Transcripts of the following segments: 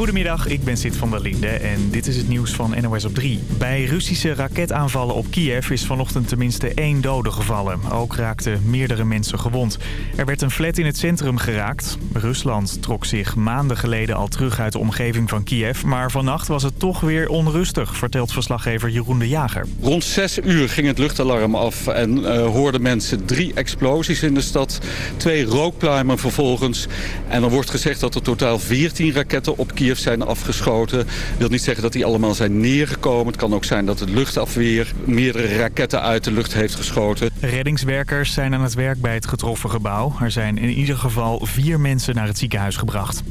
Goedemiddag, ik ben Sid van der Linde en dit is het nieuws van NOS op 3. Bij Russische raketaanvallen op Kiev is vanochtend tenminste één dode gevallen. Ook raakten meerdere mensen gewond. Er werd een flat in het centrum geraakt. Rusland trok zich maanden geleden al terug uit de omgeving van Kiev. Maar vannacht was het toch weer onrustig, vertelt verslaggever Jeroen de Jager. Rond 6 uur ging het luchtalarm af en uh, hoorden mensen drie explosies in de stad. Twee rookpluimen vervolgens. En dan wordt gezegd dat er totaal 14 raketten op Kiev zijn afgeschoten. Dat wil niet zeggen dat die allemaal zijn neergekomen. Het kan ook zijn dat het luchtafweer meerdere raketten uit de lucht heeft geschoten. Reddingswerkers zijn aan het werk bij het getroffen gebouw. Er zijn in ieder geval vier mensen naar het ziekenhuis gebracht.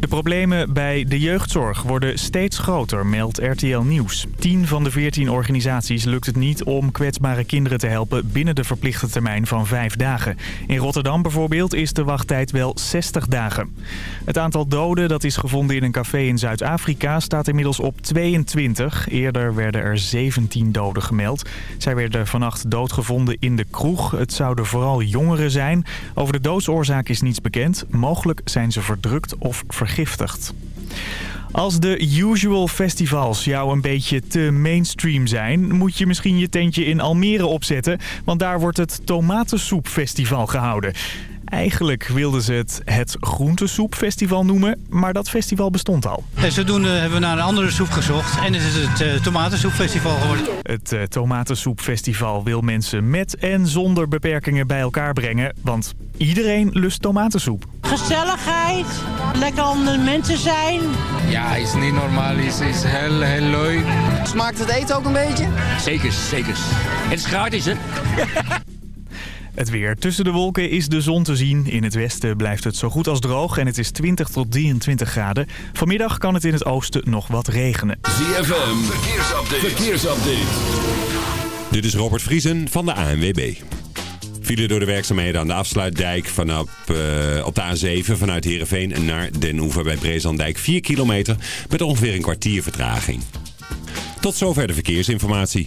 De problemen bij de jeugdzorg worden steeds groter, meldt RTL Nieuws. 10 van de 14 organisaties lukt het niet om kwetsbare kinderen te helpen binnen de verplichte termijn van vijf dagen. In Rotterdam bijvoorbeeld is de wachttijd wel 60 dagen. Het aantal doden dat is gevonden in een café in Zuid-Afrika staat inmiddels op 22. Eerder werden er 17 doden gemeld. Zij werden vannacht doodgevonden in de kroeg. Het zouden vooral jongeren zijn. Over de doodsoorzaak is niets bekend. Mogelijk zijn ze verdrukt of vergiftigd. Als de usual festivals jou een beetje te mainstream zijn... moet je misschien je tentje in Almere opzetten... want daar wordt het Tomatensoepfestival gehouden. Eigenlijk wilden ze het het Groentesoepfestival noemen, maar dat festival bestond al. En zodoende hebben we naar een andere soep gezocht en het is het uh, Tomatensoepfestival geworden. Het uh, Tomatensoepfestival wil mensen met en zonder beperkingen bij elkaar brengen, want iedereen lust tomatensoep. Gezelligheid, lekker onder de mensen zijn. Ja, is niet normaal, is, is heel, heel leuk. Smaakt het eten ook een beetje? Zeker, zeker. Het is gratis, hè? Het weer. Tussen de wolken is de zon te zien. In het westen blijft het zo goed als droog en het is 20 tot 23 graden. Vanmiddag kan het in het oosten nog wat regenen. ZFM, verkeersupdate. verkeersupdate. Dit is Robert Vriesen van de ANWB. File door de werkzaamheden aan de afsluitdijk vanaf, uh, op de A7 vanuit Heerenveen naar Den Oever bij Brezandijk 4 kilometer met ongeveer een kwartier vertraging. Tot zover de verkeersinformatie.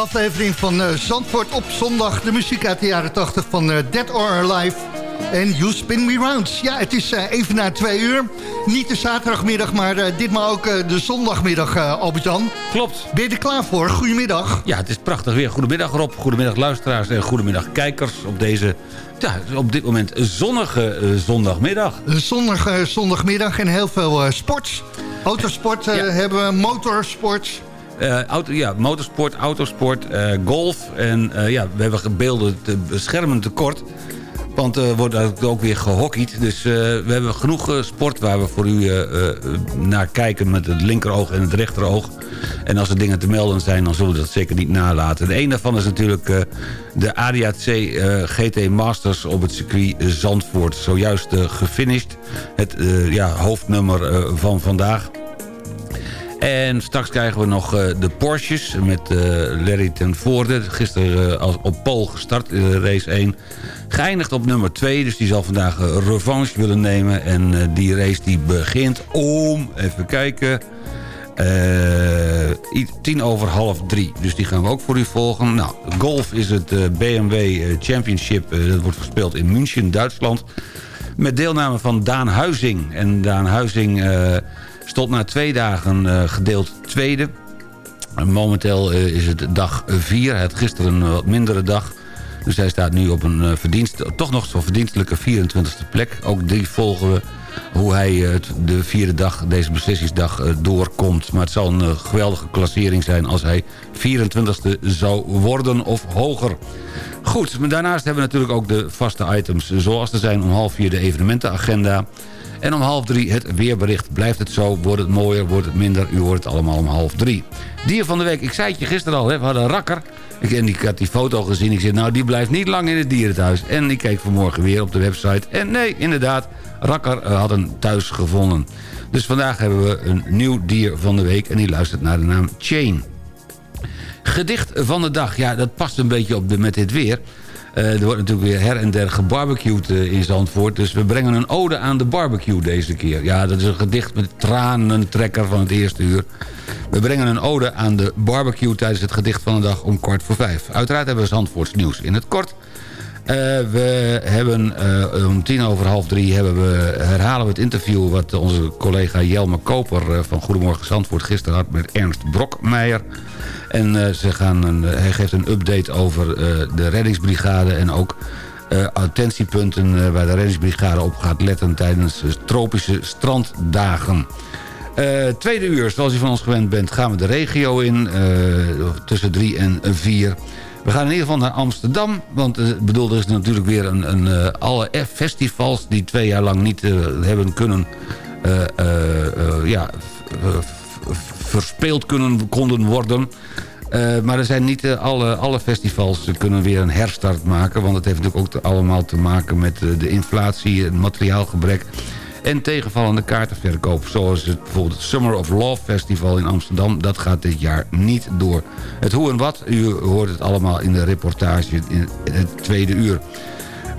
Aflevering van uh, Zandvoort op zondag. De muziek uit de jaren 80 van uh, Dead or Alive. En You Spin Me Round. Ja, het is uh, even na twee uur. Niet de zaterdagmiddag, maar ditmaal ook de zondagmiddag, Albert-Jan. Klopt. Ben je er klaar voor? Goedemiddag. Ja, het is prachtig weer. Goedemiddag Rob, goedemiddag luisteraars en goedemiddag kijkers op deze... Ja, op dit moment zonnige zondagmiddag. Zonnige zondagmiddag en heel veel sport. Autosport ja. hebben we, motorsport... Uh, auto, ja, motorsport, autosport, uh, golf. En uh, ja, we hebben beelden te beschermen tekort. Want er wordt ook weer gehockeyd. Dus we hebben genoeg sport waar we voor u naar kijken met het linkeroog en het rechteroog. En als er dingen te melden zijn, dan zullen we dat zeker niet nalaten. De een daarvan is natuurlijk de ADAC GT Masters op het circuit Zandvoort. Zojuist gefinished. Het ja, hoofdnummer van vandaag. En straks krijgen we nog uh, de Porsches met uh, Larry ten Voorde. Gisteren als op pole gestart in race 1. Geëindigd op nummer 2, dus die zal vandaag revanche willen nemen. En die race die begint om, even kijken... tien over half drie. Dus die gaan we ook voor u volgen. Nou, golf is het BMW Championship. dat wordt gespeeld in München, Duitsland. Met deelname van Daan Huizing. En Daan Huizing Stond na twee dagen uh, gedeeld tweede. Momenteel uh, is het dag 4. Hij had gisteren een wat mindere dag. Dus hij staat nu op een uh, verdienst, toch nog zo verdienstelijke 24e plek. Ook die volgen we hoe hij de vierde dag, deze beslissingsdag, doorkomt. Maar het zal een geweldige klassering zijn als hij 24e zou worden of hoger. Goed, maar daarnaast hebben we natuurlijk ook de vaste items. Zoals er zijn om half vier de evenementenagenda... En om half drie het weerbericht. Blijft het zo, wordt het mooier, wordt het minder. U hoort het allemaal om half drie. Dier van de week, ik zei het je gisteren al, hè, we hadden een rakker. Ik, en ik had die foto gezien. Ik zei, nou die blijft niet lang in het dierenthuis. En ik keek vanmorgen weer op de website. En nee, inderdaad, rakker uh, had een thuis gevonden. Dus vandaag hebben we een nieuw dier van de week. En die luistert naar de naam Chain. Gedicht van de dag. Ja, dat past een beetje op de, met dit weer. Uh, er wordt natuurlijk weer her en der gebarbecued uh, in Zandvoort. Dus we brengen een ode aan de barbecue deze keer. Ja, dat is een gedicht met tranentrekker van het eerste uur. We brengen een ode aan de barbecue tijdens het gedicht van de dag om kwart voor vijf. Uiteraard hebben we Zandvoorts nieuws in het kort. Uh, we hebben om tien over half drie hebben we, herhalen we het interview... wat onze collega Jelme Koper van Goedemorgen Zandvoort gisteren had... met Ernst Brokmeijer. En ze gaan een, hij geeft een update over de reddingsbrigade... en ook attentiepunten waar de reddingsbrigade op gaat letten... tijdens tropische stranddagen. tweede uur, zoals u van ons gewend bent, gaan we de regio in. tussen drie en vier. We gaan in ieder geval naar Amsterdam. Want uh, bedoel, er is natuurlijk weer een, een uh, alle festivals... die twee jaar lang niet uh, hebben kunnen... ja, verspeeld kunnen, konden worden. Maar er zijn niet alle, alle festivals kunnen weer een herstart maken. Want het heeft natuurlijk ook allemaal te maken met de inflatie, het materiaalgebrek... en tegenvallende kaartenverkoop. Zoals het, bijvoorbeeld het Summer of Love Festival in Amsterdam. Dat gaat dit jaar niet door. Het hoe en wat, u hoort het allemaal in de reportage in het tweede uur.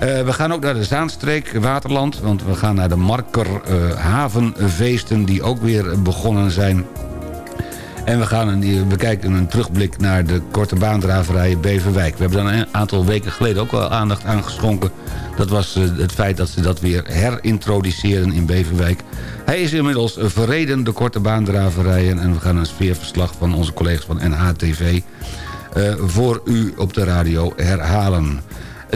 Uh, we gaan ook naar de Zaanstreek, Waterland. Want we gaan naar de Marker uh, die ook weer begonnen zijn. En we gaan een, bekijken een terugblik naar de korte baandraverij Beverwijk. We hebben daar een aantal weken geleden ook wel aandacht aan geschonken. Dat was uh, het feit dat ze dat weer herintroduceren in Beverwijk. Hij is inmiddels verreden, de korte baandraverijen. En we gaan een sfeerverslag van onze collega's van NHTV... voor u op de radio herhalen.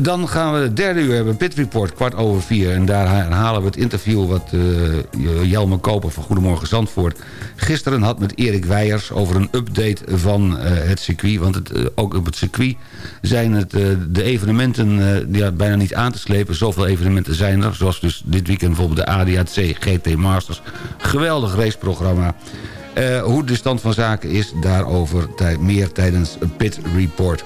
Dan gaan we het derde uur hebben, Pit Report, kwart over vier. En daar herhalen we het interview wat uh, Jelme Koper van Goedemorgen Zandvoort... gisteren had met Erik Weijers over een update van uh, het circuit. Want het, uh, ook op het circuit zijn het, de evenementen ja, bijna niet aan te slepen. Zoveel evenementen zijn er, zoals dus dit weekend bijvoorbeeld de ADAC GT Masters. Geweldig raceprogramma. Uh, hoe de stand van zaken is, daarover meer tijdens Pit Report.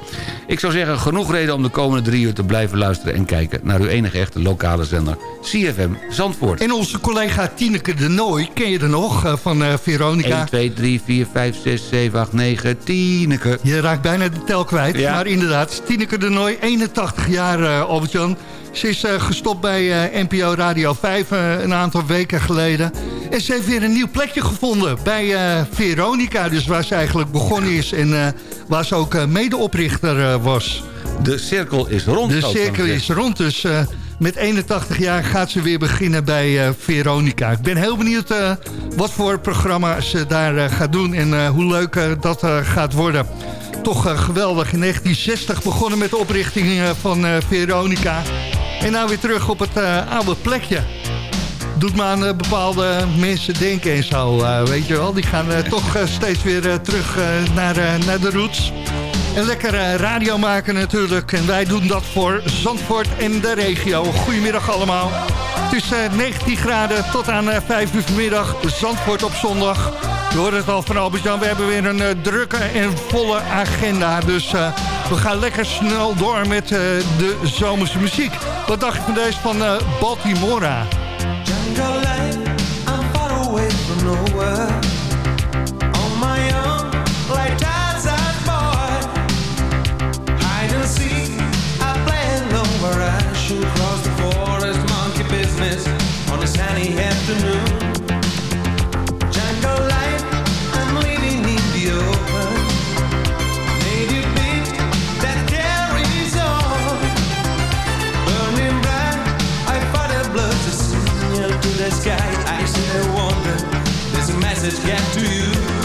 Ik zou zeggen, genoeg reden om de komende drie uur te blijven luisteren... en kijken naar uw enige echte lokale zender, CFM Zandvoort. En onze collega Tineke de Nooi, ken je er nog, uh, van uh, Veronica? 1, 2, 3, 4, 5, 6, 7, 8, 9, Tineke. Je raakt bijna de tel kwijt, ja. maar inderdaad, Tineke de Nooi, 81 jaar, Albert-Jan... Ze is uh, gestopt bij uh, NPO Radio 5 uh, een aantal weken geleden. En ze heeft weer een nieuw plekje gevonden bij Veronica. Dus waar ze eigenlijk begonnen is. En waar ze ook medeoprichter was. De cirkel is rond. De cirkel is rond, dus met 81 jaar gaat ze weer beginnen bij Veronica. Ik ben heel benieuwd wat voor programma ze daar gaat doen en hoe leuk dat gaat worden. Toch geweldig. In 1960 begonnen met de oprichting van Veronica. En nou weer terug op het oude plekje doet me aan bepaalde mensen denken en zo. weet je wel, die gaan toch steeds weer terug naar, naar de roots. En lekker radio maken natuurlijk. En wij doen dat voor Zandvoort en de regio. Goedemiddag allemaal. Het is 19 graden tot aan 5 uur vanmiddag. Zandvoort op zondag. Je hoort het al van Albert-Jan. We hebben weer een drukke en volle agenda. Dus we gaan lekker snel door met de zomerse muziek. Wat dacht je van deze van Baltimora? Jungle life, I'm far away from nowhere. On my own, like Tarzan boy. Hide and seek, I play alone where I should cross the forest. Monkey business on a sunny afternoon. Message get to you?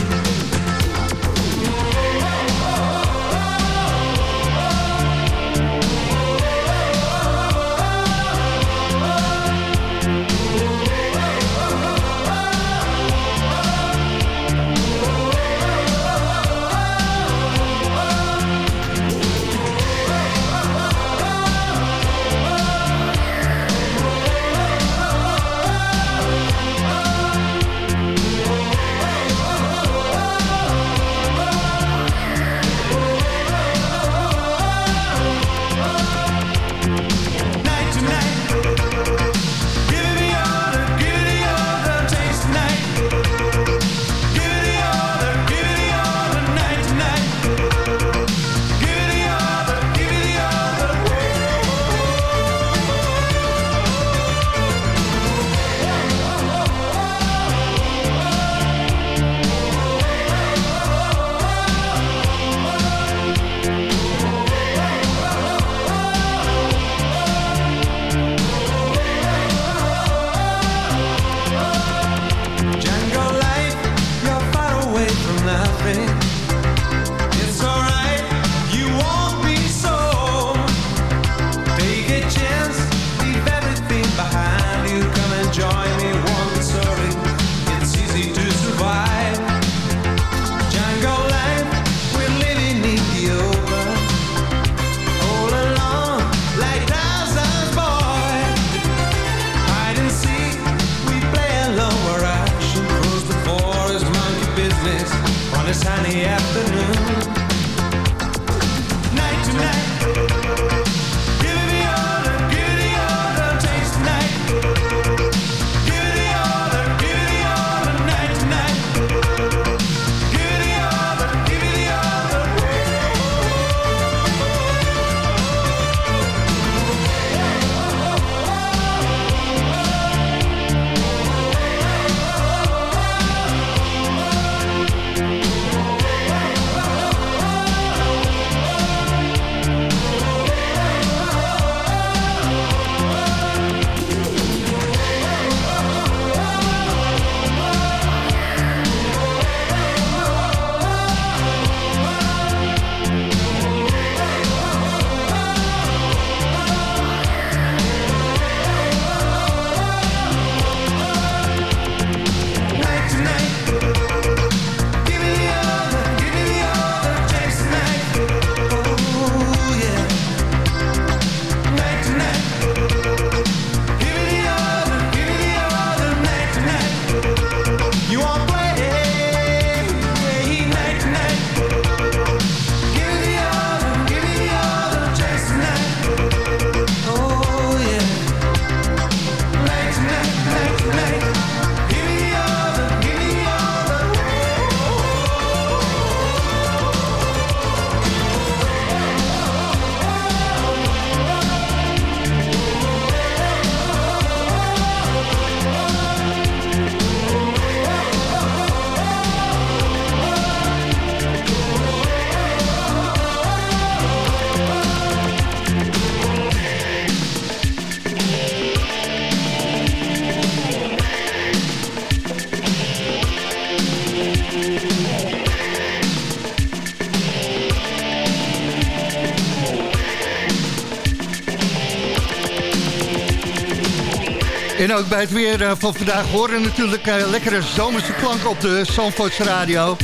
Ook bij het weer eh, van vandaag horen natuurlijk uh, lekkere zomerse klanken op de Zandvoorts Radio.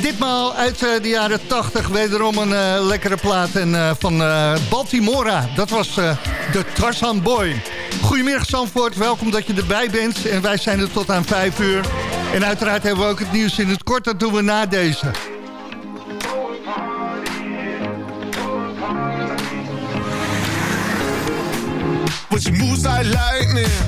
Ditmaal uit uh, de jaren 80, wederom een lekkere plaat en, van Baltimora. Dat was de Tarzan Boy. Goedemiddag Zandvoort, welkom dat je erbij bent. En wij zijn er tot aan 5 uur. En uiteraard hebben we ook het nieuws in het kort, dat doen we na deze. Moves like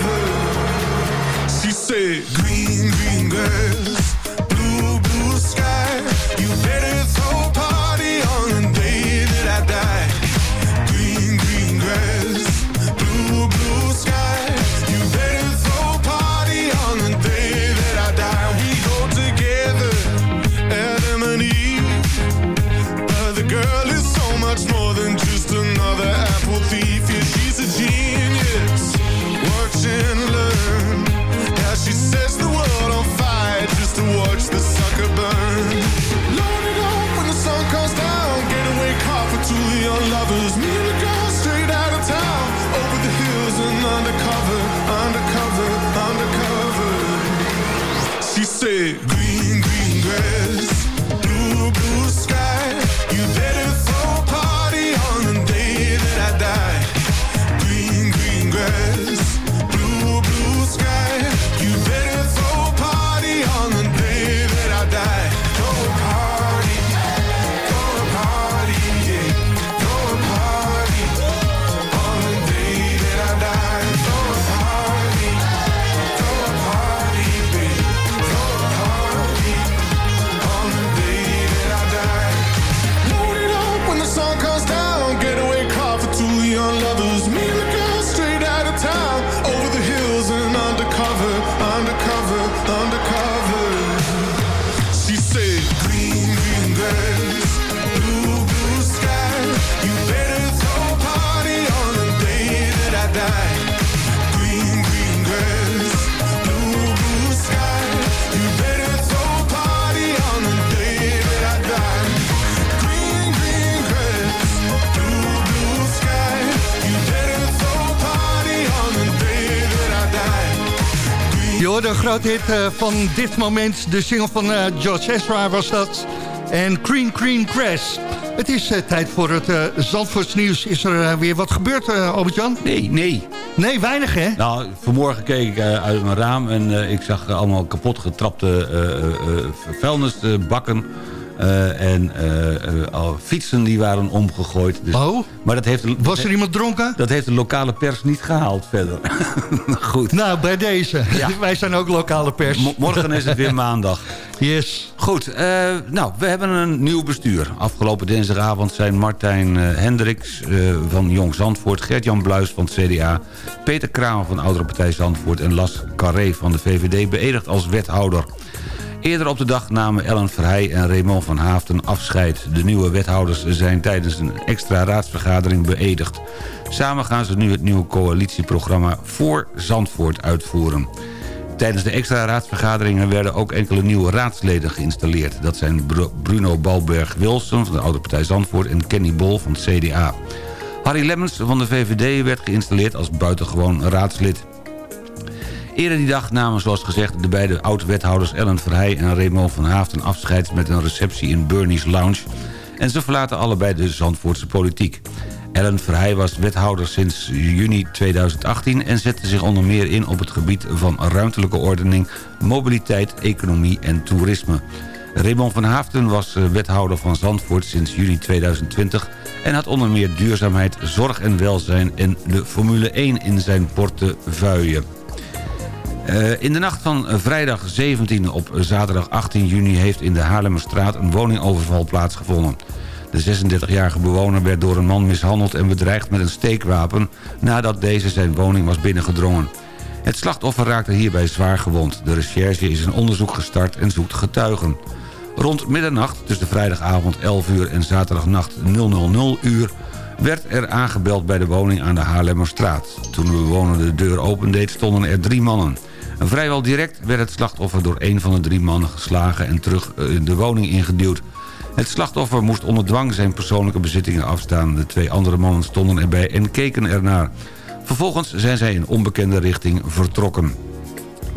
say green, green grass, hoorde een groot hit uh, van dit moment. De single van uh, George Ezra was dat. En Green Green Grass. Het is uh, tijd voor het uh, Zandvoorts nieuws. Is er weer wat gebeurd, Albert-Jan? Nee, nee. Nee, weinig hè? Nou, vanmorgen keek ik uit mijn raam en ik zag allemaal kapot getrapte vuilnisbakken. Uh, en uh, fietsen die waren omgegooid. Dus, oh? Maar dat heeft, Was er iemand dronken? Dat heeft de lokale pers niet gehaald verder. Goed. Nou, bij deze. Ja. Wij zijn ook lokale pers. Morgen is het weer maandag. Yes. Goed, uh, nou, we hebben een nieuw bestuur. Afgelopen dinsdagavond zijn Martijn Hendricks van Jong Zandvoort... Gert-Jan Bluis van het CDA... Peter Kramer van Oudere Partij Zandvoort... en Las Carré van de VVD beëdigd als wethouder. Eerder op de dag namen Ellen Verheij en Raymond van Haafden afscheid. De nieuwe wethouders zijn tijdens een extra raadsvergadering beëdigd. Samen gaan ze nu het nieuwe coalitieprogramma voor Zandvoort uitvoeren. Tijdens de extra raadsvergaderingen werden ook enkele nieuwe raadsleden geïnstalleerd. Dat zijn Bruno Balberg-Wilson van de Oude Partij Zandvoort en Kenny Bol van het CDA. Harry Lemmens van de VVD werd geïnstalleerd als buitengewoon raadslid. Eerder die dag namen zoals gezegd de beide oud-wethouders Ellen Verheij en Raymond van Haafden afscheid met een receptie in Bernie's Lounge. En ze verlaten allebei de Zandvoortse politiek. Ellen Verheij was wethouder sinds juni 2018 en zette zich onder meer in op het gebied van ruimtelijke ordening, mobiliteit, economie en toerisme. Raymond van Haafden was wethouder van Zandvoort sinds juni 2020 en had onder meer duurzaamheid, zorg en welzijn en de Formule 1 in zijn portefeuille. Uh, in de nacht van vrijdag 17 op zaterdag 18 juni... heeft in de Haarlemmerstraat een woningoverval plaatsgevonden. De 36-jarige bewoner werd door een man mishandeld en bedreigd met een steekwapen... nadat deze zijn woning was binnengedrongen. Het slachtoffer raakte hierbij zwaar gewond. De recherche is een onderzoek gestart en zoekt getuigen. Rond middernacht, tussen vrijdagavond 11 uur en zaterdagnacht 000 uur... werd er aangebeld bij de woning aan de Haarlemmerstraat. Toen de bewoner de deur opendeed stonden er drie mannen. Vrijwel direct werd het slachtoffer door een van de drie mannen geslagen... en terug eh, de woning ingeduwd. Het slachtoffer moest onder dwang zijn persoonlijke bezittingen afstaan. De twee andere mannen stonden erbij en keken ernaar. Vervolgens zijn zij in onbekende richting vertrokken.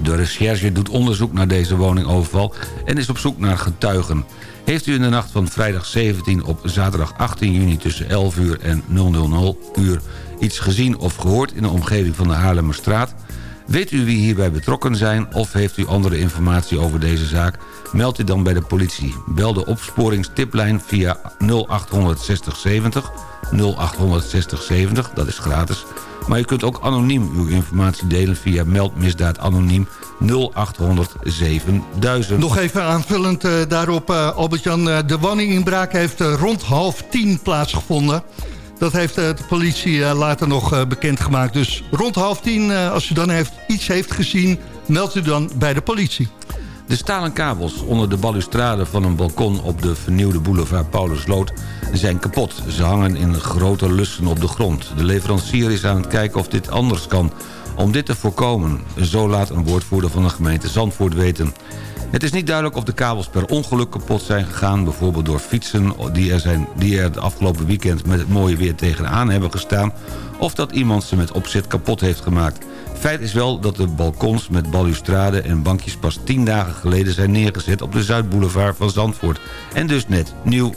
De recherche doet onderzoek naar deze woningoverval en is op zoek naar getuigen. Heeft u in de nacht van vrijdag 17 op zaterdag 18 juni tussen 11 uur en 000 uur iets gezien of gehoord in de omgeving van de Haarlemmerstraat? Weet u wie hierbij betrokken zijn of heeft u andere informatie over deze zaak? Meld u dan bij de politie. Bel de opsporingstiplijn via 0860 70 0860 70, dat is gratis. Maar u kunt ook anoniem uw informatie delen via meldmisdaad anoniem 0800 7000. Nog even aanvullend uh, daarop, uh, Albert-Jan. Uh, de woninginbraak heeft rond half tien plaatsgevonden. Dat heeft de politie later nog bekendgemaakt. Dus rond half tien, als u dan heeft, iets heeft gezien... meldt u dan bij de politie. De stalen kabels onder de balustrade van een balkon op de vernieuwde boulevard Paulusloot zijn kapot. Ze hangen in grote lussen op de grond. De leverancier is aan het kijken of dit anders kan. Om dit te voorkomen, zo laat een woordvoerder van de gemeente Zandvoort weten. Het is niet duidelijk of de kabels per ongeluk kapot zijn gegaan... bijvoorbeeld door fietsen die er, zijn, die er het afgelopen weekend met het mooie weer tegenaan hebben gestaan... of dat iemand ze met opzet kapot heeft gemaakt. Feit is wel dat de balkons met balustrade en bankjes pas tien dagen geleden zijn neergezet op de Zuidboulevard van Zandvoort. En dus net nieuw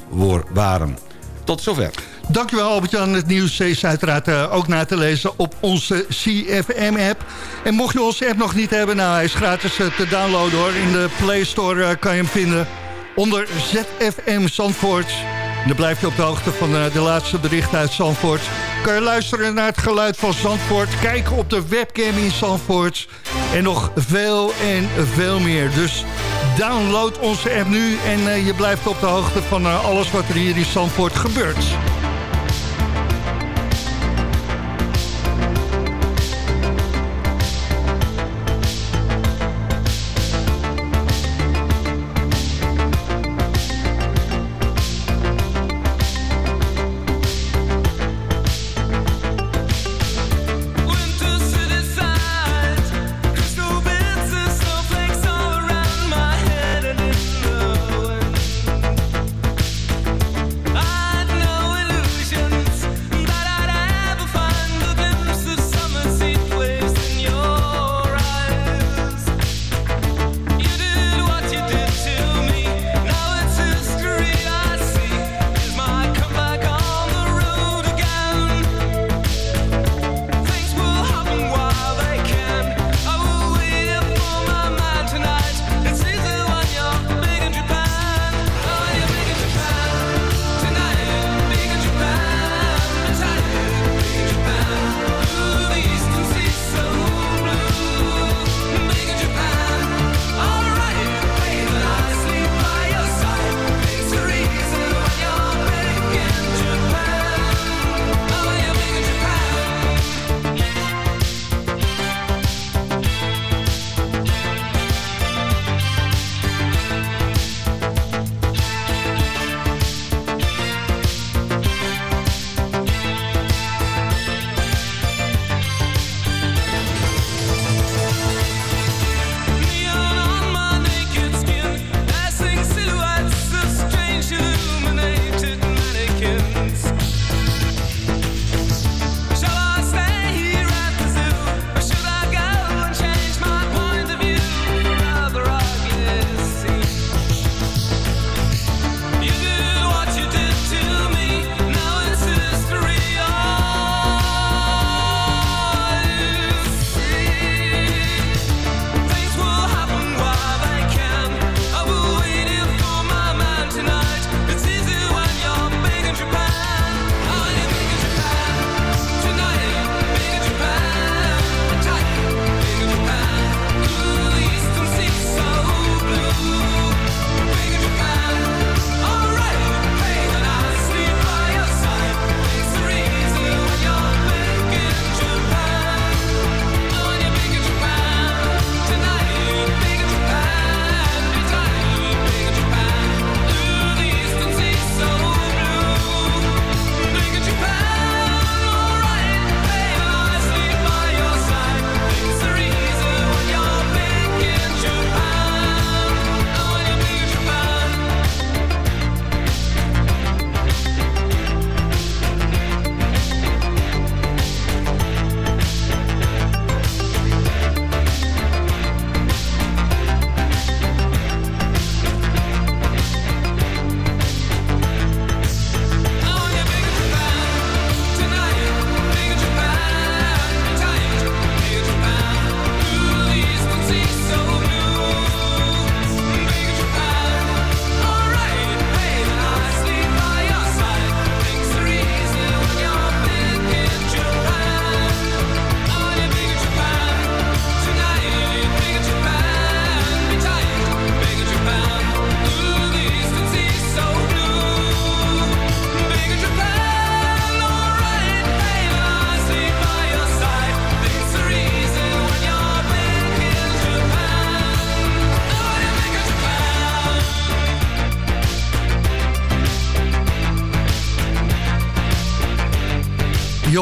waren. Tot zover. Dankjewel Albert-Jan. Het nieuws is uiteraard uh, ook na te lezen op onze CFM-app. En mocht je onze app nog niet hebben, nou hij is gratis uh, te downloaden hoor. In de Play Store uh, kan je hem vinden onder ZFM Zandvoort. En dan blijf je op de hoogte van de laatste berichten uit Zandvoort. Kan je luisteren naar het geluid van Zandvoort. Kijken op de webcam in Zandvoort. En nog veel en veel meer. Dus download onze app nu en je blijft op de hoogte van alles wat er hier in Zandvoort gebeurt.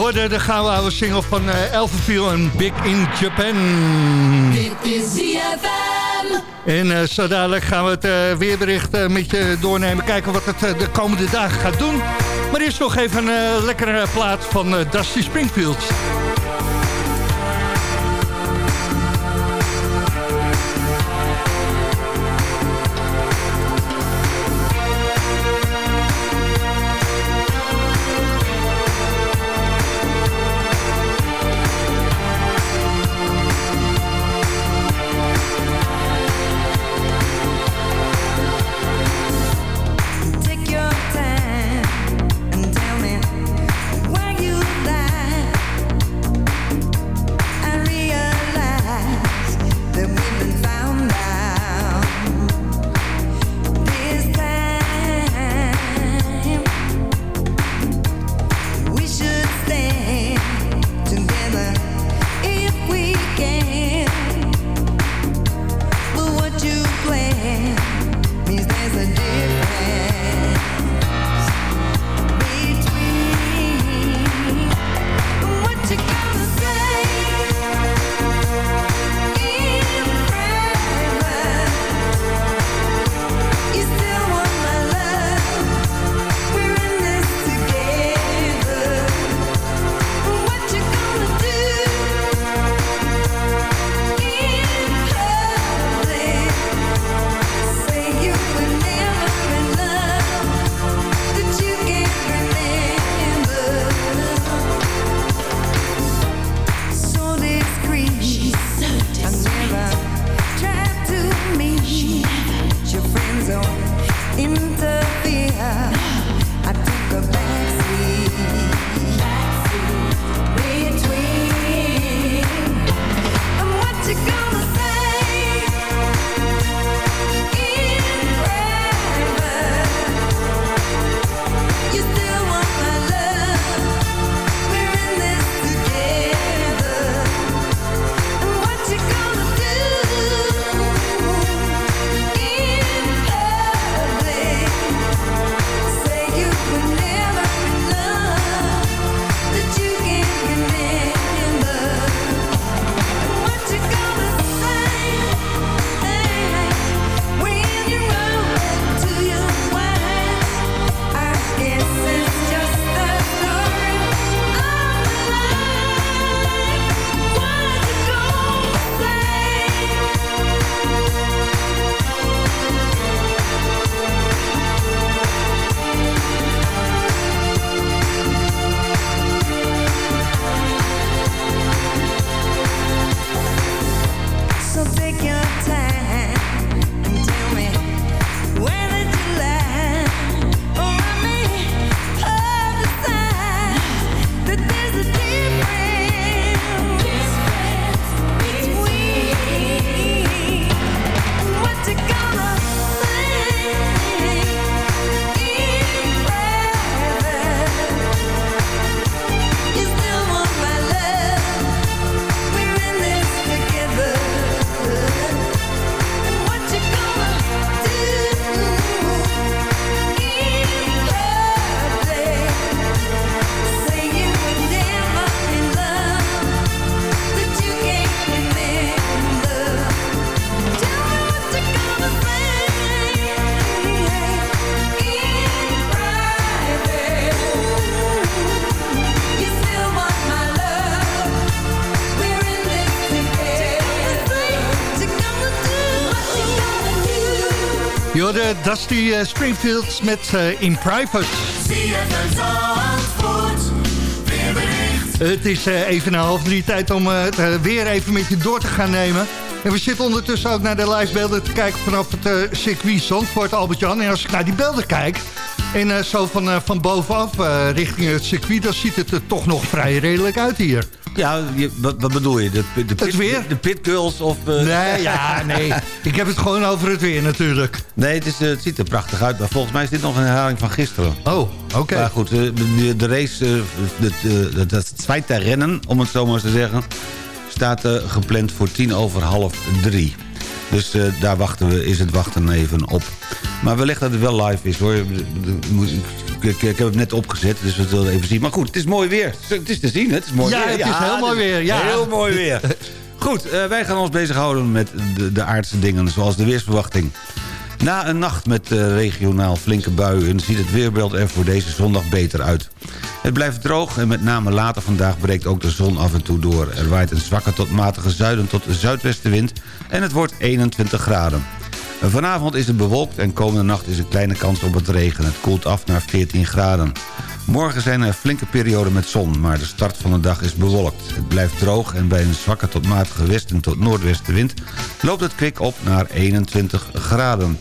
Hoorde de gouden oude single van uh, Elfenfiel en Big in Japan. Dit is ZFM. En uh, zo dadelijk gaan we het uh, weerbericht met je doornemen. Kijken wat het de komende dagen gaat doen. Maar eerst nog even een lekkere plaat van Dusty Springfield. De Dusty uh, Springfields met uh, In Private. Het is even na half drie tijd om het weer even met je door te gaan nemen. En we zitten ondertussen ook naar de lijstbeelden te kijken vanaf het circuit Zandvoort, Albert-Jan. En als ik naar die beelden kijk, en zo van, van bovenaf richting het circuit... dan ziet het er toch nog vrij redelijk uit hier. Ja, wat, wat, bedoel je? De, de, pit, het weer? De pitgirls of... Uh... Nee, ja, nee. Ik heb het gewoon over het weer natuurlijk. Nee, het, is, uh, het ziet er prachtig uit. Maar volgens mij is dit nog een herhaling van gisteren. Oh, oké. Okay. Maar goed, de, de, de race, het uh, tweede rennen, om het zo maar te zeggen... staat gepland voor tien over half drie. Dus daar wachten we, is het wachten even op. Maar wellicht dat het wel live is hoor ik, ik heb hem net opgezet, dus we zullen even zien. Maar goed, het is mooi weer. Het is te zien, hè? Het is mooi Ja, weer. het is heel mooi weer, ja. Heel mooi weer. Goed, eh, wij gaan ons bezighouden met de, de aardse dingen, zoals de weersverwachting. Na een nacht met eh, regionaal flinke buien ziet het weerbeeld er voor deze zondag beter uit. Het blijft droog en met name later vandaag breekt ook de zon af en toe door. Er waait een zwakke tot matige zuiden tot zuidwestenwind en het wordt 21 graden. Vanavond is het bewolkt en komende nacht is een kleine kans op het regen. Het koelt af naar 14 graden. Morgen zijn er flinke perioden met zon, maar de start van de dag is bewolkt. Het blijft droog en bij een zwakke tot matige westen tot noordwestenwind... loopt het kwik op naar 21 graden.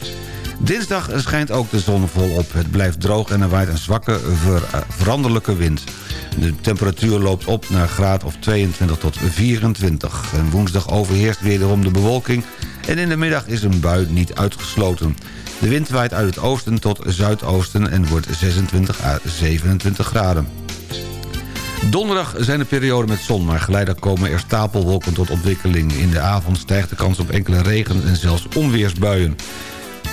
Dinsdag schijnt ook de zon volop. Het blijft droog en er waait een zwakke ver- veranderlijke wind. De temperatuur loopt op naar graad of 22 tot 24. En woensdag overheerst wederom de bewolking... en in de middag is een bui niet uitgesloten. De wind waait uit het oosten tot zuidoosten en wordt 26 à 27 graden. Donderdag zijn er perioden met zon, maar geleidelijk komen er stapelwolken tot ontwikkeling. In de avond stijgt de kans op enkele regen en zelfs onweersbuien.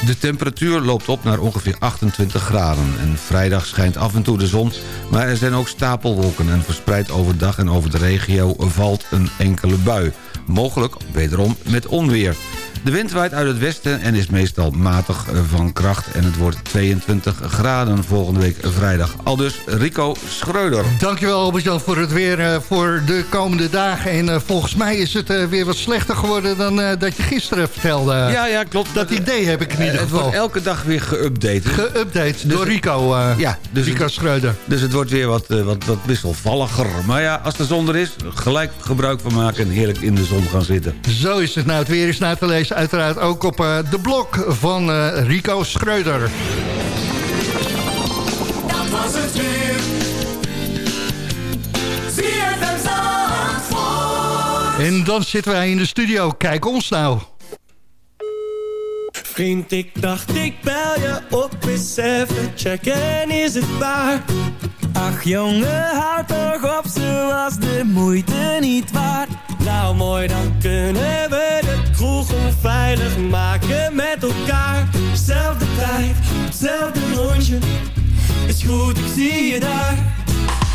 De temperatuur loopt op naar ongeveer 28 graden. En vrijdag schijnt af en toe de zon, maar er zijn ook stapelwolken... en verspreid overdag en over de regio valt een enkele bui. Mogelijk, wederom, met onweer. De wind waait uit het westen en is meestal matig van kracht... en het wordt 22 graden volgende week vrijdag. Aldus Rico Schreuder. Dankjewel Albert-Jan voor het weer eh, voor de komende dagen. En eh, volgens mij is het eh, weer wat slechter geworden dan eh, dat je gisteren vertelde. Ja, ja, klopt. Dat idee heb ik in ieder het geval. wordt elke dag weer geüpdate. Geüpdate door Rico, eh, ja, dus Rico Schreuder. Dus het wordt weer wat, eh, wat, wat wisselvalliger. Maar ja, als de zon er is, gelijk gebruik van maken... en heerlijk in de zon gaan zitten. Zo is het nou. Het weer is na te lezen uiteraard ook op eh, de blog van eh, Rico Schreuder. Dat was het weer. En dan zitten wij in de studio. Kijk ons nou. Vriend, ik dacht ik bel je op eens even checken, is het waar? Ach jongen, houd toch op, ze was de moeite niet waard. Nou mooi, dan kunnen we de kroeg onveilig maken met elkaar. Zelfde tijd, hetzelfde rondje, is goed, ik zie je daar.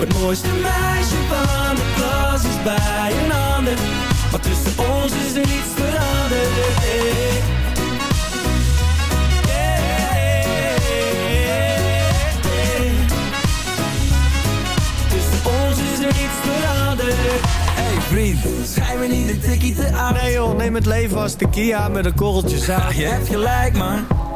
Het mooiste meisje van de klas is bij een ander. Maar tussen ons is er niets veranderd. Hey. Tussen ons is er niets veranderd. Hey vriend, schijn me niet een tikkie te aan. Nee joh, neem het leven als de Kia met een korreltje zaad Je hebt gelijk man,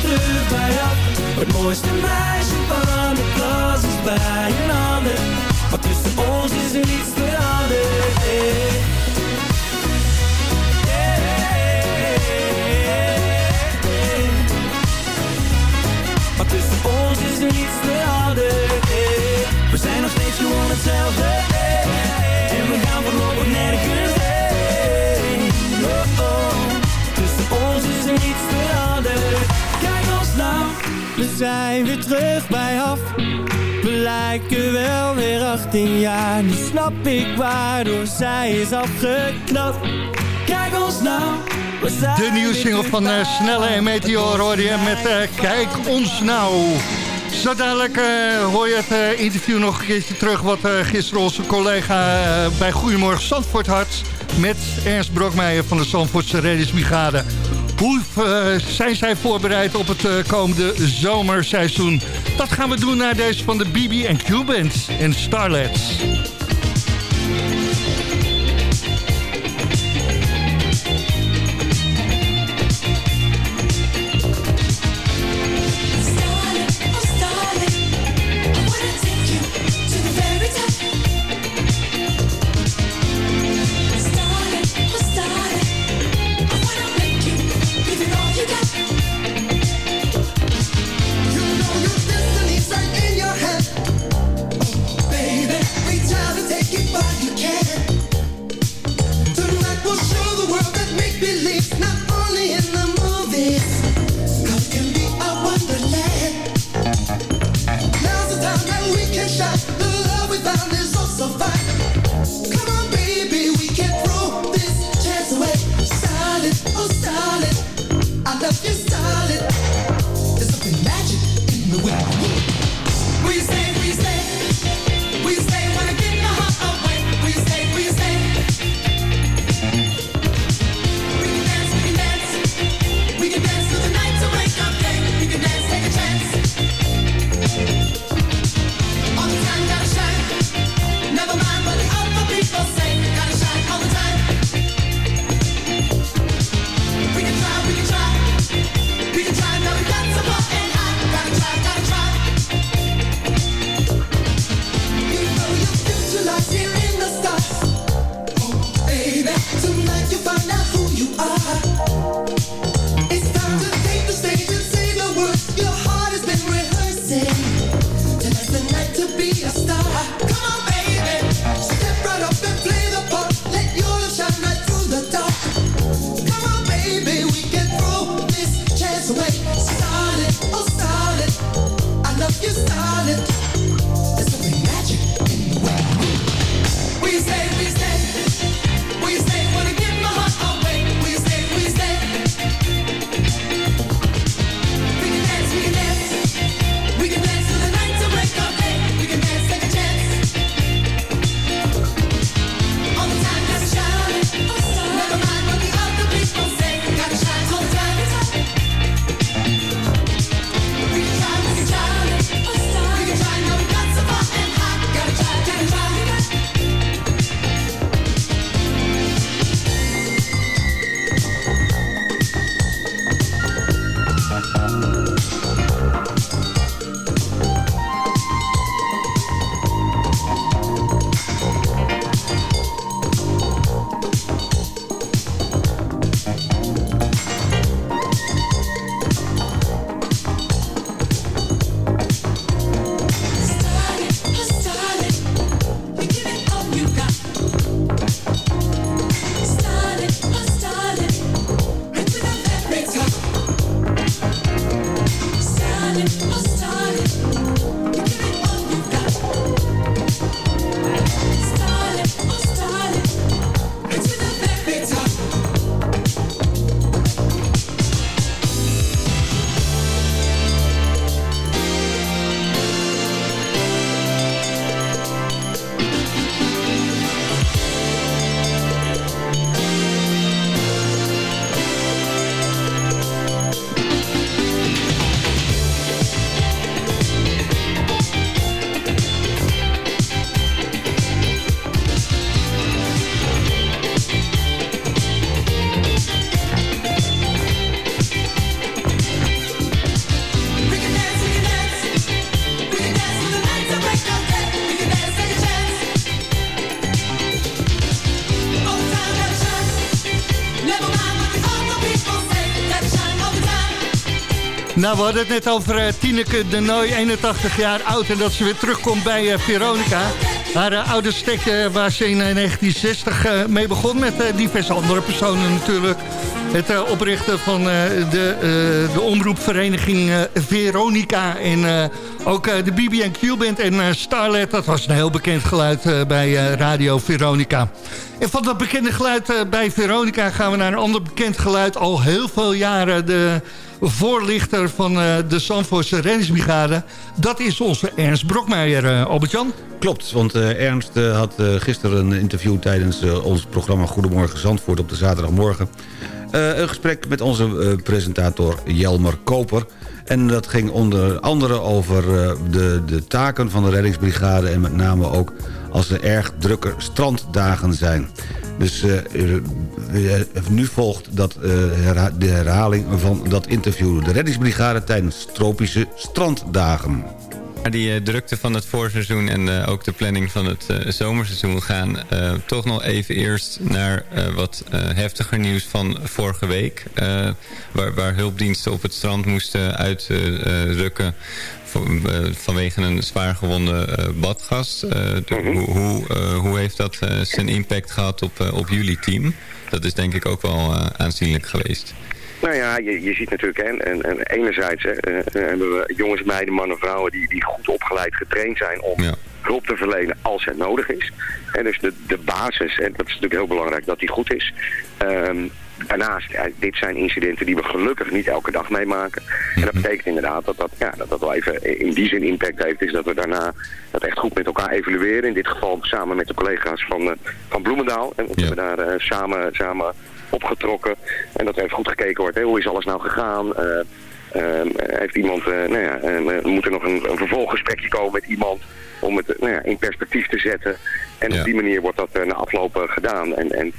terug bij af Het mooiste meisje van de klas is bij een ander Maar tussen ons is er niets veranderd hey. Tussen ons is er niets veranderd. We zijn nog steeds gewoon hetzelfde zijn weer terug bij af We lijken wel weer 18 jaar Nu snap ik waardoor zij is afgeknapt Kijk ons nou De nieuwe single van eh, Snelle en Meteor hoorde je met eh, Kijk ons nou. Zo dadelijk eh, hoor je het interview nog een keertje terug... wat gisteren onze collega bij Goedemorgen Zandvoort had... met Ernst Brokmeijer van de Zandvoortse Reddingsbrigade. Hoe uh, zijn zij voorbereid op het uh, komende zomerseizoen? Dat gaan we doen naar deze van de BB en Q-Band en Starlets. Nou, we hadden het net over uh, Tineke de Nooi, 81 jaar oud... en dat ze weer terugkomt bij uh, Veronica. Haar uh, oude stek waar ze in 1960 mee begon... met diverse andere personen natuurlijk. Het oprichten van de, de omroepvereniging Veronica... en ook de BB&Q Band en Starlet... dat was een heel bekend geluid bij Radio Veronica. En van dat bekende geluid bij Veronica gaan we naar een ander bekend geluid... al heel veel jaren... de voorlichter van uh, de Zandvoortse Renningsbrigade. Dat is onze Ernst Brokmeijer, uh, Albert-Jan. Klopt, want uh, Ernst had gisteren een interview tijdens ons programma Goedemorgen Zandvoort op de zaterdagmorgen. een gesprek met onze presentator Jelmer Koper. En dat ging onder andere over de, de taken van de reddingsbrigade... en met name ook als er erg drukke stranddagen zijn. Dus uh, nu volgt dat, de herhaling van dat interview. De reddingsbrigade tijdens tropische stranddagen. Die drukte van het voorseizoen en ook de planning van het zomerseizoen gaan toch nog even eerst naar wat heftiger nieuws van vorige week. waar, waar hulpdiensten op het strand moesten uitrukken eh, vanwege een zwaar gewonde eh, badgast. Eh, mhm. hoe, hoe heeft dat zijn impact gehad op, op jullie team? Dat is denk ik ook wel aanzienlijk geweest. Nou ja, je, je ziet natuurlijk, en, en, en enerzijds hè, hebben we jongens, meiden, mannen, vrouwen die, die goed opgeleid, getraind zijn om hulp te verlenen als het nodig is. En dus de, de basis, en dat is natuurlijk heel belangrijk dat die goed is. Um, Daarnaast, ja, dit zijn incidenten die we gelukkig niet elke dag meemaken. En dat mhm. betekent inderdaad dat dat, ja, dat dat wel even in die zin impact heeft. Is dat we daarna dat echt goed met elkaar evalueren. In dit geval samen met de collega's van, uh, van Bloemendaal. En we hebben daar uh, samen, samen opgetrokken. En dat er even goed gekeken wordt. Hè, hoe is alles nou gegaan? Uh, heeft iemand, nou ja, moet er nog een, een vervolggesprekje komen met iemand om het nou ja, in perspectief te zetten. En op die manier wordt dat na aflopen gedaan. En, en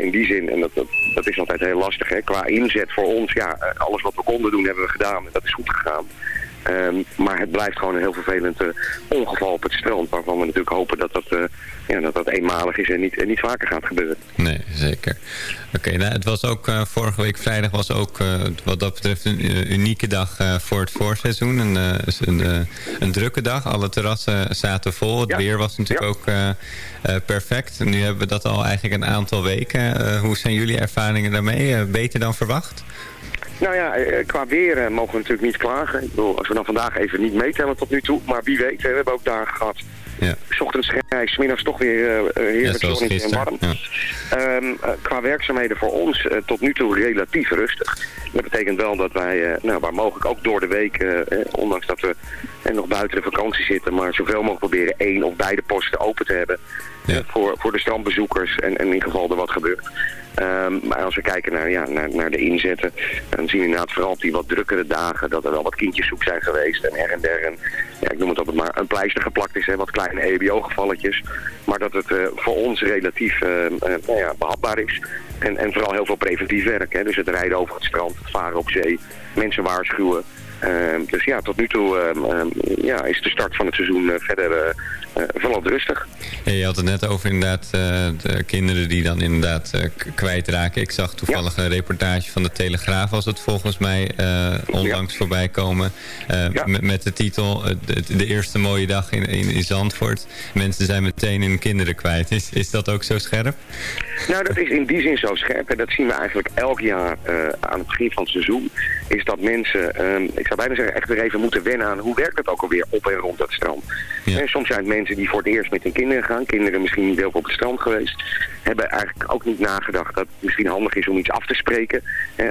in die zin, en dat, dat, dat is altijd heel lastig, hè, qua inzet voor ons, ja, eh, alles wat we konden doen hebben we gedaan en dat is goed gegaan. Um, maar het blijft gewoon een heel vervelend uh, ongeval op het strand. Waarvan we natuurlijk hopen dat dat, uh, ja, dat, dat eenmalig is en niet, en niet vaker gaat gebeuren. Nee, zeker. Oké, nou, het was ook uh, vorige week vrijdag was ook wat dat betreft een unieke dag voor het voorseizoen. Een, een, een, drukke dag. Alle terrassen zaten vol. Het weer was natuurlijk ook perfect. Nu hebben we dat al eigenlijk een aantal weken. hoe zijn jullie ervaringen daarmee? beter dan verwacht? Nou ja, eh, qua weer eh, mogen we natuurlijk niet klagen. Ik bedoel, als we dan vandaag even niet meetellen tot nu toe. Maar wie weet, we hebben ook dagen gehad. Ja. S ochtends grijs, middags toch weer uh, heerlijk ja, zonnig en warm. Ja. Um, qua werkzaamheden voor ons tot nu toe relatief rustig. Dat betekent wel dat wij, nou, waar mogelijk ook door de week, ondanks dat we nog buiten de vakantie zitten, maar zoveel mogelijk proberen één of beide posten open te hebben. voor, voor de strandbezoekers en, en in geval er wat gebeurt. Um, maar als we kijken naar, ja, naar, naar de inzetten, dan zien we inderdaad vooral op die wat drukkere dagen dat er wel wat kindjeszoek zijn geweest. En er en der, ja, ik noem het altijd maar, een pleister geplakt is, hè, wat kleine EBO-gevalletjes. Maar dat het uh, voor ons relatief uh, nou ja, behapbaar is. En, en vooral heel veel preventief werk. Hè. Dus het rijden over het strand, het varen op zee, mensen waarschuwen. Uh, dus ja, tot nu toe ja, is de start van het seizoen uh, verder uh, vooral rustig. Ja, je had het net over inderdaad uh, de kinderen die dan inderdaad uh, kwijtraken. Ik zag toevallig een reportage van de Telegraaf was het volgens mij onlangs ja. voorbij komen. Met de titel de, de, eerste mooie dag in, in, in, Zandvoort. Mensen zijn meteen hun kinderen kwijt. Is, is dat ook zo scherp? Nou, dat is in die zin zo scherp. En dat zien we eigenlijk elk jaar aan het begin van het seizoen. Is dat mensen, ehm, ik zou bijna zeggen, echt weer even moeten wennen aan hoe werkt het ook alweer op en rond dat strand. En soms zijn het mensen die voor het eerst met hun kinderen gaan, kinderen misschien niet heel veel op het strand geweest, hebben eigenlijk ook niet nagedacht dat het misschien handig is om iets af te spreken.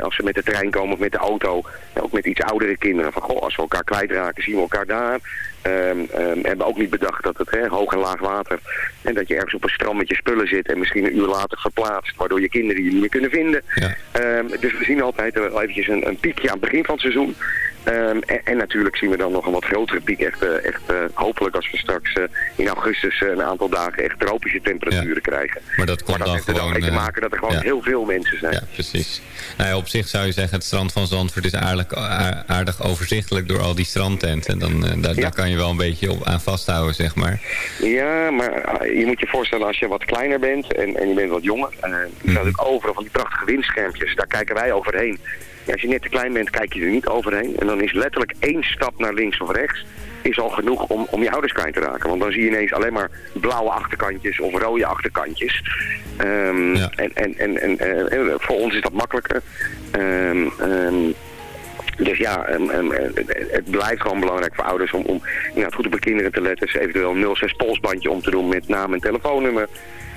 als ze met de trein komen of met de auto, ook met iets oudere kinderen. Van goh, als we elkaar kwijtraken, zien we elkaar daar. Um, um, hebben ook niet bedacht dat het hoog en laag water... en dat je ergens op een strand met je spullen zit... en misschien een uur later verplaatst... waardoor je kinderen je niet meer kunnen vinden. Ja. Um, dus we zien altijd wel eventjes een, een, piekje aan het begin van het seizoen. En, en, natuurlijk zien we dan nog een wat grotere piek. Echt, uh, echt uh, hopelijk als we straks uh, in augustus een aantal dagen echt tropische temperaturen ja. krijgen. Maar dat komt dan gewoon... mee te maken dat er gewoon heel veel mensen zijn. Ja, precies. Nou ja, op zich zou je zeggen, het strand van Zandvoort is aardig, aardig overzichtelijk door al die strandtenten. Dan, daar, daar kan je je wel een beetje op, aan vasthouden, zeg maar. Ja, maar uh, je moet je voorstellen als je wat kleiner bent en, en je bent wat jonger. Uh, -hmm. natuurlijk overal van die prachtige windschermpjes, daar kijken wij overheen. Als je net te klein bent, kijk je er niet overheen. En dan is letterlijk één stap naar links of rechts is al genoeg om, om je ouders kwijt te raken. Want dan zie je ineens alleen maar blauwe achterkantjes of rode achterkantjes. Um, ja. En, en, en, en, en, voor ons is dat makkelijker. Um, um, dus ja, um, het blijft gewoon belangrijk voor ouders om, om goed op de kinderen te letten. Ze eventueel een 06 polsbandje om te doen met naam en telefoonnummer.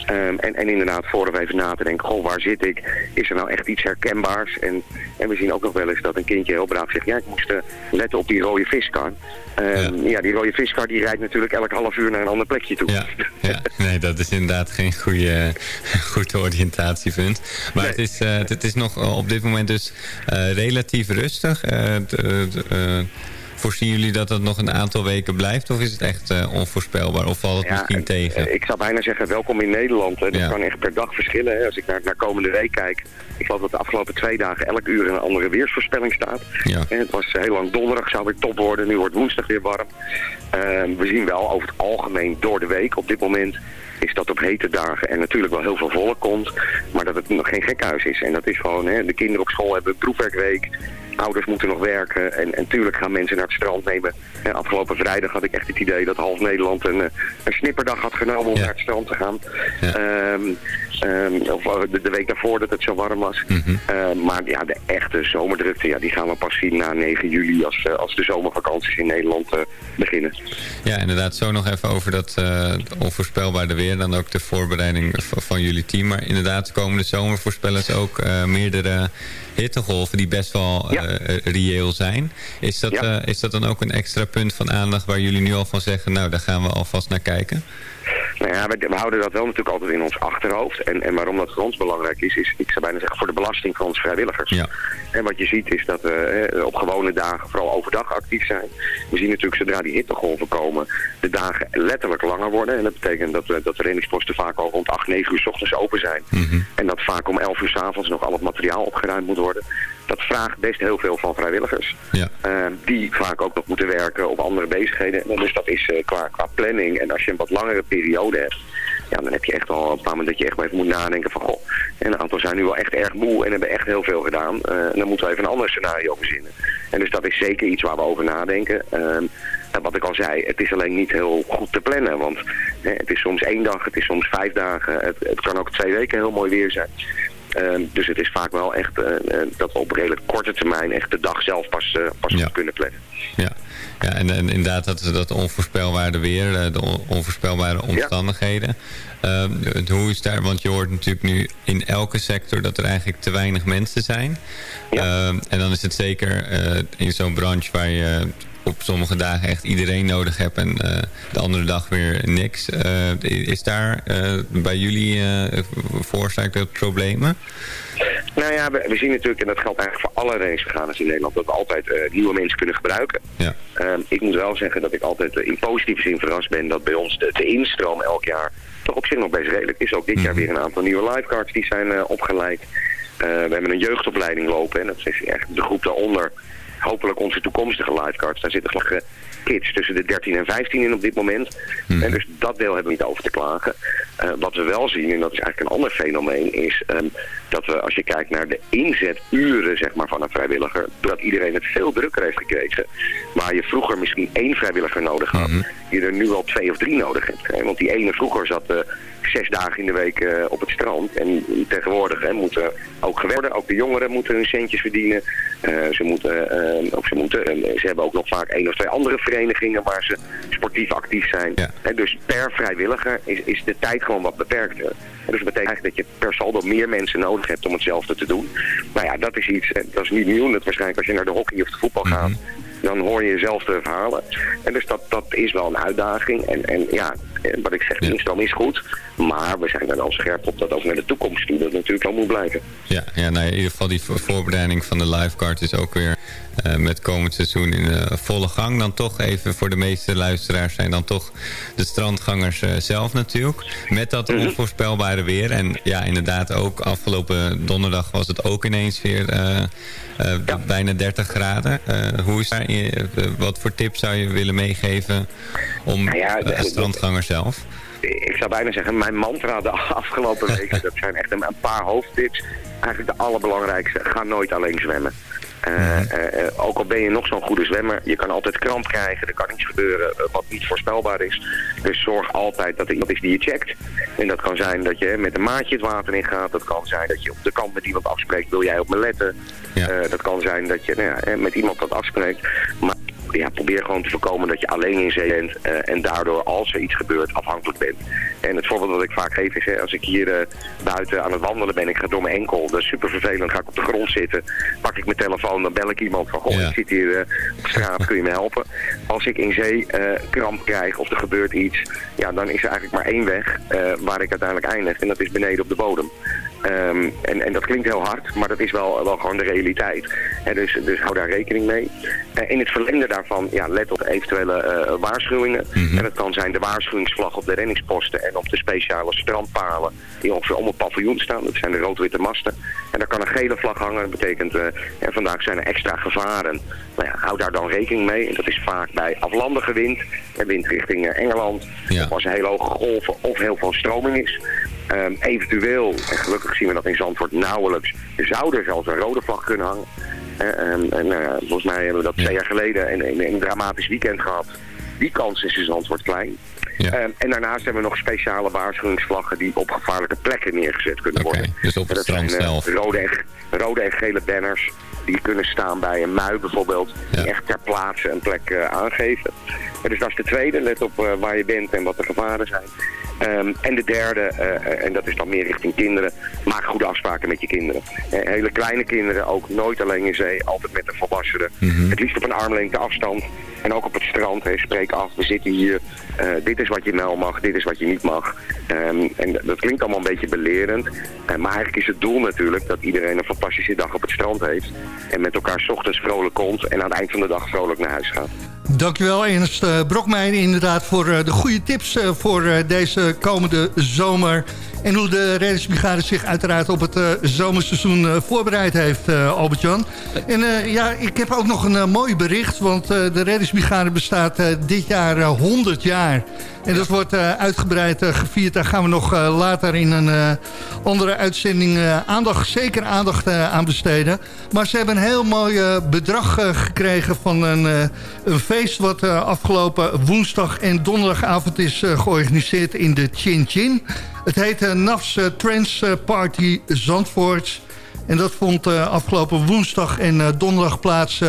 Ehm, en, en inderdaad, vooraf even na te denken, goh, waar zit ik? Is er nou echt iets herkenbaars? En, en we zien ook nog wel eens dat een kindje heel braaf zegt, ja, ik moest uh, letten op die rode viskar. Um, ja. ja. die rode viskar die rijdt natuurlijk elk half uur naar een ander plekje toe. Ja, ja. nee, dat is inderdaad geen goede, goed oriëntatiepunt. Maar nee. het, is, uh, het is nog op dit moment dus uh, relatief rustig. Voorzien jullie dat het nog een aantal weken blijft? Of is het echt uh, onvoorspelbaar? Of valt het ja, misschien tegen? Ik zou bijna zeggen, welkom in Nederland. Dat ja. kan echt per dag verschillen. Hè. Als ik naar, naar komende week kijk. Ik geloof dat de afgelopen twee dagen elk uur een andere weersvoorspelling staat. Ja. En het was heel lang donderdag, zou weer top worden. Nu wordt woensdag weer warm. Uh, we zien wel over het algemeen door de week op dit moment is dat op hete dagen en natuurlijk wel heel veel volk komt, maar dat het nog geen gekhuis is. En dat is gewoon, hè, de kinderen op school hebben proefwerkweek, ouders moeten nog werken en, en tuurlijk gaan mensen naar het strand nemen. Ja, afgelopen vrijdag had ik echt het idee dat half Nederland een, een snipperdag had genomen om ja. naar het strand te gaan. Ja. Um, um, of de, de, week daarvoor dat het zo warm was. Mm -hmm. uh, maar ja, de echte zomerdrukte, ja, die gaan we pas zien na 9 juli als, uh, als de zomervakanties in Nederland uh, beginnen. Ja, inderdaad, zo nog even over dat onvoorspelbare weer. Dan ook de voorbereiding van, van jullie team. Maar inderdaad, komende zomer voorspellen ze ook meerdere hittegolven die best wel ja. uh, reëel zijn. Is dat, ja. uh, is dat dan ook een extra punt van aandacht waar jullie nu al van zeggen... nou, daar gaan we alvast naar kijken? Nou ja, we, houden dat wel natuurlijk altijd in ons achterhoofd. En, en waarom dat voor ons belangrijk is, is, ik zou bijna zeggen, voor de belasting van ons vrijwilligers. Ja. En wat je ziet is dat we eh, op gewone dagen vooral overdag actief zijn. We zien natuurlijk zodra die hittegolven komen, de dagen letterlijk langer worden. En dat betekent dat, we, dat de trainingsposten vaak al rond 8, 9 uur s ochtends open zijn. Mm -hmm. En dat vaak om 11 uur s avonds nog al het materiaal opgeruimd moet worden. Dat vraagt best heel veel van vrijwilligers. Ja. Uh, die vaak ook nog moeten werken op andere bezigheden. Dus dat is uh, qua, qua planning. En als je een wat langere periode hebt, ja, dan heb je echt al een paar momenten dat je echt even moet nadenken van, goh, en een aantal zijn nu wel echt erg moe en hebben echt heel veel gedaan. Uh, dan moeten we even een ander scenario verzinnen. En dus dat is zeker iets waar we over nadenken. Uh, en wat ik al zei, het is alleen niet heel goed te plannen, want hè, het is soms één dag, het is soms vijf dagen, het, het kan ook twee weken heel mooi weer zijn. Uh, dus het is vaak wel echt uh, dat we op redelijk korte termijn echt de dag zelf pas, uh, pas ja. kunnen plannen. Ja, ja en, en inderdaad dat, dat onvoorspelbare weer, de on, onvoorspelbare omstandigheden. Ja. hoe is daar, want je hoort natuurlijk nu in elke sector dat er eigenlijk te weinig mensen zijn. Ja. en dan is het zeker in zo'n branche waar je op sommige dagen echt iedereen nodig hebt en uh, de andere dag weer niks. Uh, is daar uh, bij jullie dat problemen? Nou ja, we, we, zien natuurlijk, en dat geldt eigenlijk voor alle racevergaders in Nederland, dat we altijd nieuwe mensen kunnen gebruiken. Ja. ik moet wel zeggen dat ik altijd in positieve zin verrast ben dat bij ons de, de instroom elk jaar toch op zich nog best redelijk is. Ook dit jaar weer een aantal nieuwe lifeguards die zijn opgeleid. we hebben een jeugdopleiding lopen en dat is echt de groep daaronder hopelijk onze toekomstige lifeguards. Daar zitten nog kids tussen de 13 en 15 in op dit moment. Hmm. En dus dat deel hebben we niet over te klagen. Uh, wat we wel zien, en dat is eigenlijk een ander fenomeen, is um, dat we als je kijkt naar de inzeturen zeg maar, van een vrijwilliger, dat iedereen het veel drukker heeft gekregen. Waar je vroeger misschien één vrijwilliger nodig had, Mhm. Je er nu al twee of drie nodig hebt. Hè? Want die ene vroeger zat uh, zes dagen in de week uh, op het strand. En tegenwoordig hè, moeten ook gewerden, ook de jongeren moeten hun centjes verdienen. Uh, ze, moeten, of ze, moeten, ze hebben ook nog vaak één of twee andere verenigingen waar ze sportief actief zijn. Ja. En dus per vrijwilliger is, is de tijd gewoon wat beperkter. Dus dat betekent eigenlijk dat je per saldo meer mensen nodig hebt om hetzelfde te doen. Nou ja, dat is iets, dat is niet nieuw. Dat waarschijnlijk als je naar de hockey of de voetbal gaat, Mhm. Dan hoor je dezelfde verhalen. En dus dat, dat is wel een uitdaging. En, en ja, wat ik zeg, de instroom is goed. Maar we zijn er wel scherp op dat ook naar de toekomst toe dat natuurlijk wel moet blijven. Ja, ja nou, in ieder geval die voorbereiding van de lifeguard is ook weer uh, met komend seizoen in uh, volle gang. Dan toch even voor de meeste luisteraars zijn dan toch de strandgangers uh, zelf natuurlijk. Met dat Mhm. onvoorspelbare weer. En ja, inderdaad ook afgelopen donderdag was het ook ineens weer ja. bijna 30 graden. hoe is daar, wat voor tips zou je willen meegeven om nou ja, als strandganger zelf? ik zou bijna zeggen, mijn mantra de afgelopen weken, dat zijn echt een, paar hoofdtips. Eigenlijk de allerbelangrijkste, ga nooit alleen zwemmen. Uh, uh, uh, ook al ben je nog zo'n goede zwemmer, je kan altijd kramp krijgen, er kan iets gebeuren wat niet voorspelbaar is. Dus zorg altijd dat er iemand is die je checkt. En dat kan zijn dat je met een maatje het water in gaat, dat kan zijn dat je op de kant met iemand afspreekt, wil jij op me letten. Ja. dat kan zijn dat je nou ja, met iemand wat afspreekt. Maar ja, probeer gewoon te voorkomen dat je alleen in zee bent eh, en daardoor als er iets gebeurt afhankelijk bent. En het voorbeeld dat ik vaak geef is, hè, als ik hier eh, buiten aan het wandelen ben, ik ga door mijn enkel, dat is super vervelend, ga ik op de grond zitten, pak ik mijn telefoon, dan bel ik iemand van, goh, ik zit hier op straat, kun je me helpen? Als ik in zee kramp krijg of er gebeurt iets, ja, dan is er eigenlijk maar één weg waar ik uiteindelijk eindig en dat is beneden op de bodem. Ehm, en, en dat klinkt heel hard, maar dat is wel, wel gewoon de realiteit. Dus, dus hou daar rekening mee. Uh, in het verlengde daarvan, ja, let op eventuele uh, waarschuwingen. En dat kan zijn de waarschuwingsvlag op de renningsposten en op de speciale strandpalen die ongeveer om het paviljoen staan. Dat zijn de rood-witte masten. En daar kan een gele vlag hangen. Dat betekent, uh, ja, vandaag zijn er extra gevaren. Nou ja, hou daar dan rekening mee. En dat is vaak bij aflandige wind. En wind richting Engeland. Of als er hele hoge golven of heel veel stroming is. Um, eventueel, en gelukkig zien we dat in Zandvoort nauwelijks, zou er zelfs een rode vlag kunnen hangen. Uh, en uh, volgens mij hebben we dat twee jaar geleden in, in, in, een dramatisch weekend gehad. Die kans is in Zandvoort klein. Ja. Um, en daarnaast hebben we nog speciale waarschuwingsvlaggen die op gevaarlijke plekken neergezet kunnen okay, worden. Dus op het strand zijn, zelf. Rode en, rode en gele banners die kunnen staan bij een mui bijvoorbeeld. Die echt ter plaatse een plek uh, aangeven. En dus dat is de tweede. Let op waar je bent en wat de gevaren zijn. Um, en de derde, uh, en dat is dan meer richting kinderen, maak goede afspraken met je kinderen. Uh, hele kleine kinderen, ook nooit alleen in zee, altijd met een volwassene. Mm -hmm. Het liefst op een armlengte afstand. En ook op het strand, he, spreek af, we zitten hier, uh, dit is wat je wel mag, dit is wat je niet mag. Um, en dat klinkt allemaal een beetje belerend. maar eigenlijk is het doel natuurlijk dat iedereen een fantastische dag op het strand heeft. En met elkaar s ochtends vrolijk komt en aan het eind van de dag vrolijk naar huis gaat. Dankjewel Ernst uh, Brokmeijer inderdaad voor uh, de goede tips uh, voor deze komende zomer. En hoe de reddingsbrigade zich uiteraard op het zomerseizoen voorbereid heeft, Albert-Jan. En ja, ik heb ook nog een mooi bericht, want de reddingsbrigade bestaat dit jaar 100 jaar. En dat wordt uitgebreid gevierd. Daar gaan we nog later in een andere uitzending aandacht, zeker aandacht aan besteden. Maar ze hebben een heel mooi bedrag gekregen van een, een feest wat afgelopen woensdag en donderdagavond is georganiseerd in de Chin Chin. Het heet uh, NAFS Trans Party Zandvoort. En dat vond afgelopen woensdag en donderdag plaats...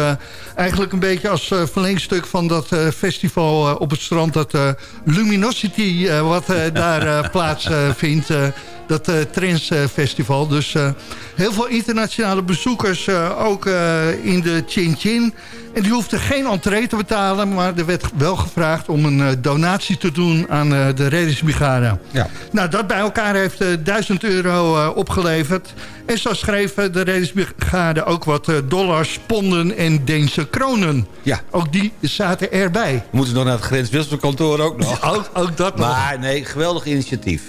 eigenlijk een beetje als verlengstuk van dat festival op het strand... dat Luminosity wat daar plaatsvindt dat uh, Trends uh, Festival. Dus uh, heel veel internationale bezoekers ook in de Chin Chin. En die hoefden geen entree te betalen, maar er werd wel gevraagd om een donatie te doen aan de reddingsbrigade. Ja. Nou, dat bij elkaar heeft 1000 euro opgeleverd. En zo schreef de reddingsbrigade ook wat dollars, ponden en Deense kronen. Ja. Ook die zaten erbij. We moeten nog naar het grenswisselkantoor ook nog. ook, ook dat nog. Maar nee, geweldig initiatief.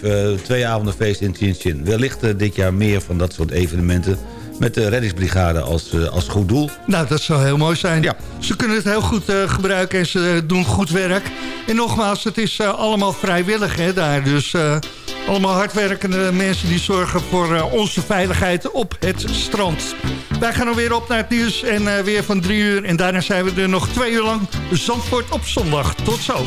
twee avonden feest in Chin Chin. Wellicht uh, dit jaar meer van dat soort evenementen met de reddingsbrigade als, uh, als goed doel. Nou, dat zou heel mooi zijn. Ja. Ze kunnen het heel goed uh, gebruiken en ze doen goed werk. En nogmaals, het is allemaal vrijwillig hè, daar. Dus allemaal hardwerkende mensen die zorgen voor onze veiligheid op het strand. Wij gaan weer op naar het nieuws en weer van drie uur. En daarna zijn we er nog twee uur lang. Zandvoort op zondag. Tot zo.